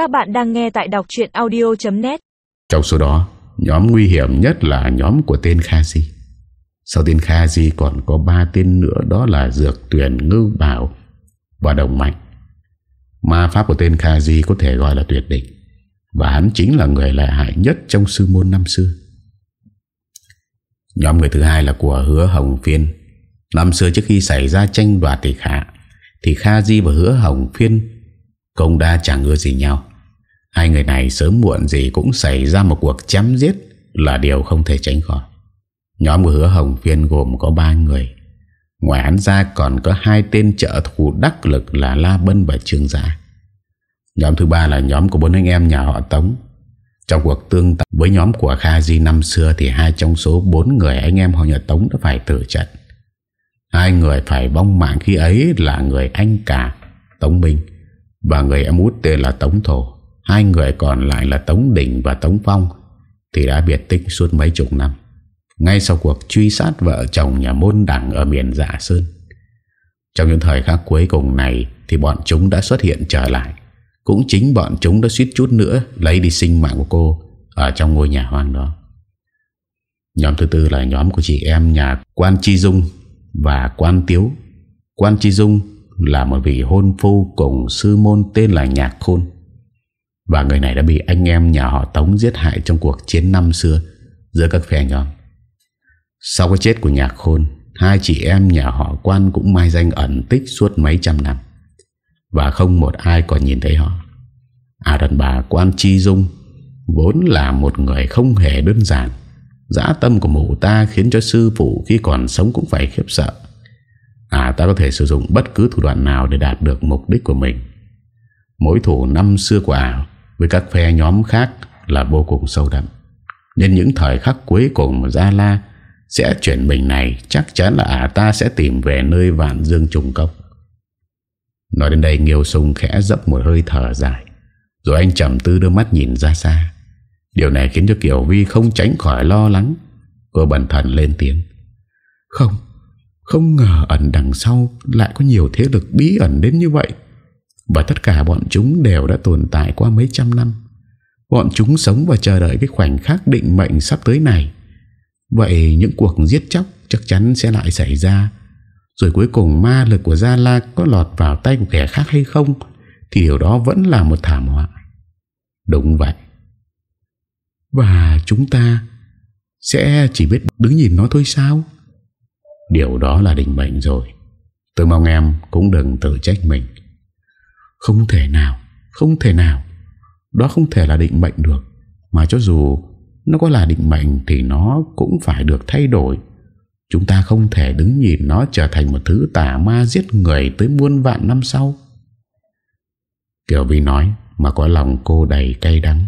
Các bạn đang nghe tại đọc chuyện audio.net Trong số đó, Nhóm nguy hiểm nhất là nhóm của tên Kha Di. Sau tên Kha Di còn có ba tên nữa, Đó là Dược Tuyển Ngư Bảo Và Đồng Mạnh. Ma pháp của tên Kha Di có thể gọi là tuyệt đỉnh Và hắn chính là người lợi hại nhất Trong sư môn năm xưa. Nhóm người thứ hai là của Hứa Hồng Phiên. Năm xưa trước khi xảy ra tranh đoạt tịch hạ Thì Kha Di và Hứa Hồng Phiên công đa chẳng ưa gì nhau. Hai người này sớm muộn gì cũng xảy ra một cuộc chém giết Là điều không thể tránh khỏi. Nhóm của Hứa Hồng Phiên gồm có ba người. Ngoài hắn ra còn có hai tên trợ thủ đắc lực là La Bân và Trương giả. Nhóm thứ ba là nhóm của bốn anh em nhà họ Tống. Trong cuộc tương tác với nhóm của Kha Di năm xưa Thì hai trong số bốn người anh em họ nhà Tống đã phải tử trận. Hai người phải vong mạng khi ấy là người anh cả, Tống Minh, Và người em út tên là Tống Thổ. Hai người còn lại là Tống Đình và Tống Phong, Thì đã biệt tích suốt mấy chục năm. Ngay sau cuộc truy sát vợ chồng nhà môn đẳng ở miền Dạ Sơn. Trong những thời khắc cuối cùng này, Thì bọn chúng đã xuất hiện trở lại. Cũng chính bọn chúng đã suýt chút nữa Lấy đi sinh mạng của cô Ở trong ngôi nhà hoang đó. Nhóm thứ tư là nhóm của chị em nhà Quan Chi Dung và Quan Tiếu. Quan Chi Dung là một vị hôn phu cùng sư môn tên là Nhạc Khôn và người này đã bị anh em nhà họ Tống giết hại trong cuộc chiến năm xưa giữa các phe nhóm. Sau cái chết của Nhạc Khôn, hai chị em nhà họ Quan cũng mai danh ẩn tích suốt mấy trăm năm. Và không một ai còn nhìn thấy họ. À đàn bà Quan Chi Dung vốn là một người không hề đơn giản. Giã tâm của mụ ta khiến cho sư phụ khi còn sống cũng phải khiếp sợ. À ta có thể sử dụng bất cứ thủ đoạn nào để đạt được mục đích của mình. Mối thủ năm xưa của ảo với các phe nhóm khác là vô cùng sâu đậm. Nên những thời khắc cuối cùng mà Gia La sẽ chuyển mình này chắc chắn là ả ta sẽ tìm về nơi vạn dương trùng cốc. Nói đến đây Nghiêu Sung khẽ dấp một hơi thở dài. Rồi anh trầm tư đưa mắt nhìn ra xa. Điều này khiến cho Kiều Vi không tránh khỏi lo lắng. Cô bẩn thần lên tiếng. Không, không ngờ ẩn đằng sau lại có nhiều thế lực bí ẩn đến như vậy. Và tất cả bọn chúng đều đã tồn tại qua mấy trăm năm. Bọn chúng sống và chờ đợi cái khoảnh khắc định mệnh sắp tới này. Vậy những cuộc giết chóc chắc chắn sẽ lại xảy ra. Rồi cuối cùng ma lực của Gia La có lọt vào tay của kẻ khác hay không Thì điều đó vẫn là một thảm họa. Đúng vậy. Và chúng ta sẽ chỉ biết đứng nhìn nó thôi sao? Điều đó là định mệnh rồi. Tôi mong em cũng đừng tự trách mình không thể nào, Không thể nào. Đó không thể là định mệnh được. Mà cho dù nó có là định mệnh Thì nó cũng phải được thay đổi. Chúng ta không thể đứng nhìn nó Trở thành một thứ tà ma giết người Tới muôn vạn năm sau. Kiều Vi nói, Mà có lòng cô đầy cay đắng.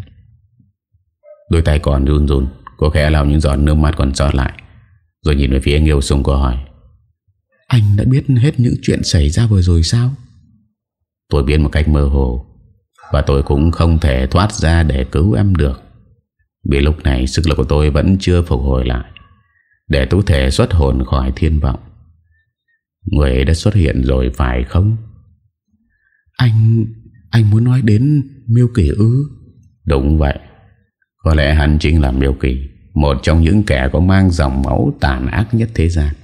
Đôi tay còn run run Cô khẽ lau những giọt nước mắt còn sót lại. Rồi nhìn về phía Nghiêu Sùng cô hỏi, Anh đã biết hết những chuyện xảy ra vừa rồi sao? Tôi biết một cách mơ hồ Và tôi cũng không thể thoát ra để cứu em được Vì lúc này sức lực của tôi vẫn chưa phục hồi lại Để tú thể xuất hồn khỏi thiên vọng Người ấy đã xuất hiện rồi phải không? Anh... anh muốn nói đến miêu kỳ ư? Đúng vậy Có lẽ hắn chính là miêu kỳ Một trong những kẻ có mang dòng máu tàn ác nhất thế gian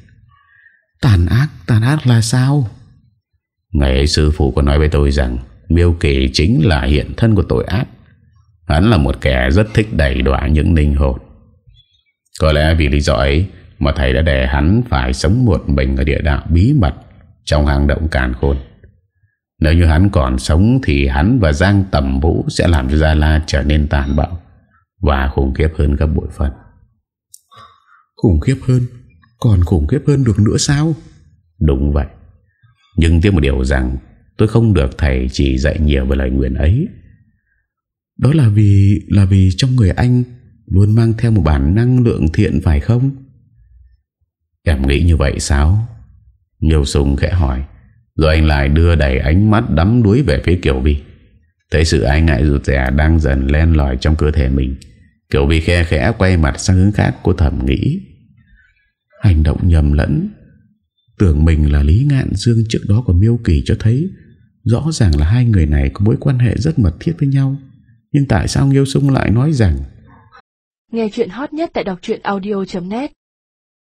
Tàn ác, tàn ác là sao? Ngày ấy sư phụ có nói với tôi rằng Miêu Kỳ chính là hiện thân của tội ác. Hắn là một kẻ rất thích đẩy đọa những linh hồn. Có lẽ vì lý do ấy Mà thầy đã để hắn phải sống một mình Ở địa đạo bí mật Trong hang động càn khôn. Nếu như hắn còn sống Thì hắn và Giang Tầm Vũ Sẽ làm cho Gia La trở nên tàn bạo Và khủng khiếp hơn các bội phần. Khủng khiếp hơn? Còn khủng khiếp hơn được nữa sao? Đúng vậy nhưng tiếc một điều rằng Tôi không được thầy chỉ dạy nhiều về lời nguyện ấy. Đó là vì Là vì trong người anh Luôn mang theo một bản năng lượng thiện phải không? Em nghĩ như vậy sao? Nhiều sùng khẽ hỏi. Rồi anh lại đưa đầy ánh mắt đắm đuối về phía Kiều Vi. Thấy sự ai ngại rụt rẻ đang dần len lỏi trong cơ thể mình Kiều Vi khe khẽ quay mặt sang hướng khác Cô thầm nghĩ. Hành động nhầm lẫn Tưởng mình là Lý Ngạn Dương trước đó của Miêu Kỳ cho thấy, Rõ ràng là hai người này có mối quan hệ rất mật thiết với nhau. Nhưng tại sao Nghiêu Sung lại nói rằng, Nghe chuyện hot nhất tại đọc audio.net